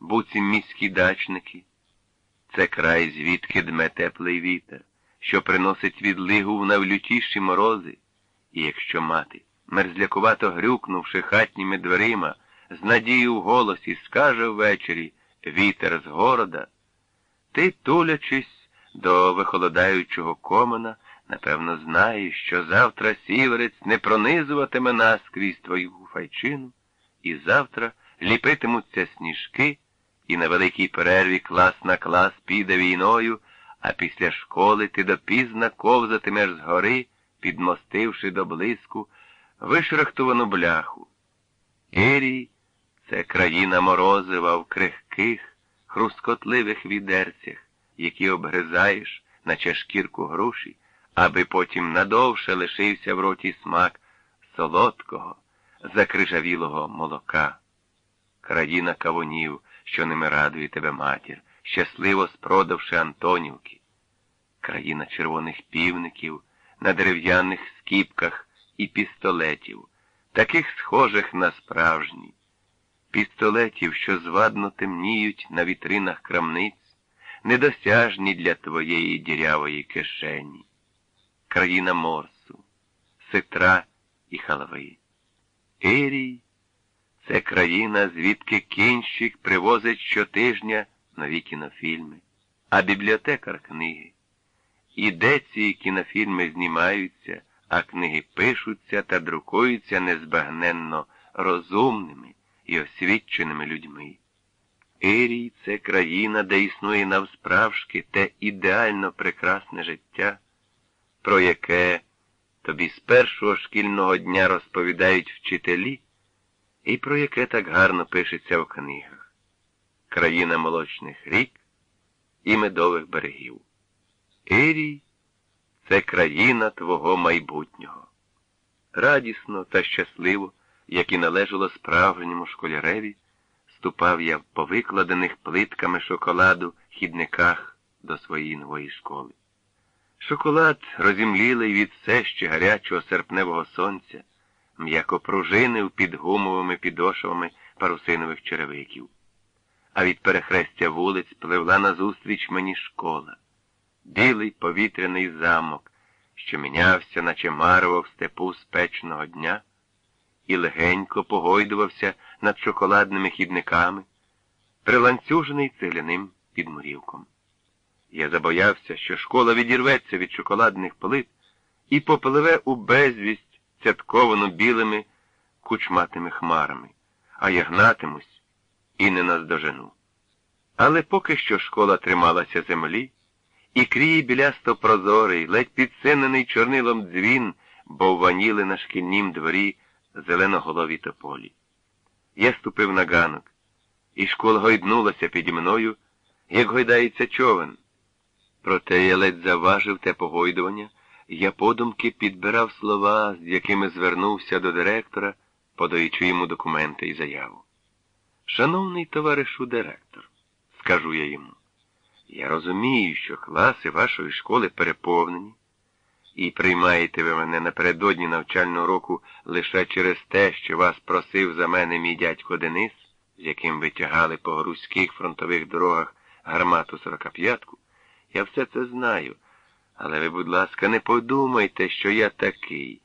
буцім міські дачники. Це край, звідки дме теплий вітер, що приносить відлигу в навлютіші морози. І якщо мати, мерзлякувато грюкнувши хатніми дверима, з надією в голосі скаже ввечері вітер з города, ти, тулячись до вихолодаючого комина, напевно, знаєш, що завтра сіверець не пронизуватиме нас крізь твою гуфайчину, і завтра ліпитимуться сніжки, і на великій перерві клас на клас піде війною, а після школи ти допізна ковзатимеш з гори, підмостивши до блиску вишрахтувану бляху. Ірій це країна морозива в крихких, хрускотливих відерцях, які обгризаєш, наче шкірку груші, аби потім надовше лишився в роті смак солодкого, закрижавілого молока. Країна кавунів, що ними радує тебе матір, щасливо спродавши Антонівки. Країна червоних півників на дерев'яних скіпках і пістолетів, таких схожих на справжні, пістолетів, що звадно темніють на вітринах крамниць, недосяжні для твоєї дірявої кишені, країна морсу, ситра і халви. Ірій це країна, звідки кінщик привозить щотижня нові кінофільми, а бібліотекар книги. І де ці кінофільми знімаються, а книги пишуться та друкуються незбагненно розумними і освіченими людьми. Ірій це країна, де існує навсправжки те ідеально прекрасне життя, про яке тобі з першого шкільного дня розповідають вчителі, і про яке так гарно пишеться в книгах. Країна молочних рік і медових берегів. Ірій це країна твого майбутнього. Радісно та щасливо, як і належало справжньому школяреві, ступав я по викладених плитками шоколаду хідниках до своєї нової школи. Шоколад, розімлілий від все ще гарячого серпневого сонця, м'яко пружинив під гумовими підошвами парусинових черевиків. А від перехрестя вулиць пливла назустріч мені школа, білий повітряний замок, що мінявся, наче марево в степу спечного дня, і легенько погойдувався над шоколадними хідниками, приланцюжений цегляним підмурівком. Я забоявся, що школа відірветься від шоколадних плит і попливе у безвість, цятковану білими кучматими хмарами, а я гнатимусь і не наздожену. Але поки що школа трималася землі, і крій білясто прозорий, ледь підсинений чорнилом дзвін, бо ваніли на шкільнім дворі зеленоголові тополі. Я ступив на ганок, і школа гойднулася піді мною, як гойдається човен. Проте я ледь заважив те погойдування, я подумки підбирав слова, з якими звернувся до директора, подаючи йому документи і заяву. Шановний товаришу директор, скажу я йому, я розумію, що класи вашої школи переповнені, і приймаєте ви мене напередодні навчального року лише через те, що вас просив за мене мій дядько Денис, з яким ви тягали по грузьких фронтових дорогах гармату сорокап'ятку. Я все це знаю. Але ви, будь ласка, не подумайте, що я такий.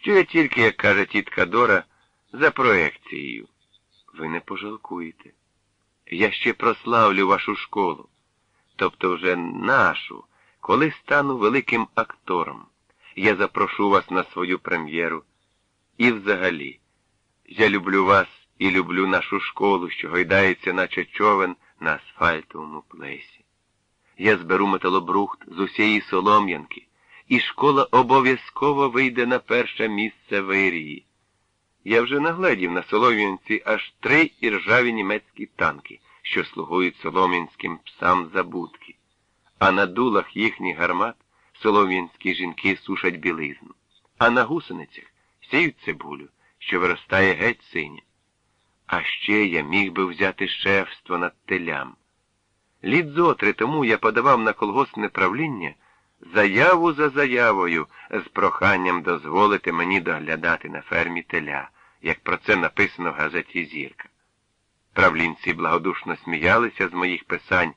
Що я тільки, як каже тітка Дора, за проекцією. Ви не пожалкуєте. Я ще прославлю вашу школу, тобто вже нашу, коли стану великим актором. Я запрошу вас на свою прем'єру. І взагалі, я люблю вас і люблю нашу школу, що гойдається, наче човен на асфальтовому плесі. Я зберу металобрухт з усієї Солом'янки, і школа обов'язково вийде на перше місце вирії. Я вже нагледів на Солом'янці аж три іржаві німецькі танки, що слугують солом'янським псам забудки, а на дулах їхніх гармат солом'янські жінки сушать білизну, а на гусеницях сіють цибулю, що виростає геть синя. А ще я міг би взяти шефство над телям. Літ зотри тому я подавав на колгоспне правління заяву за заявою з проханням дозволити мені доглядати на фермі теля, як про це написано в газеті Зірка. Правлінці благодушно сміялися з моїх писань,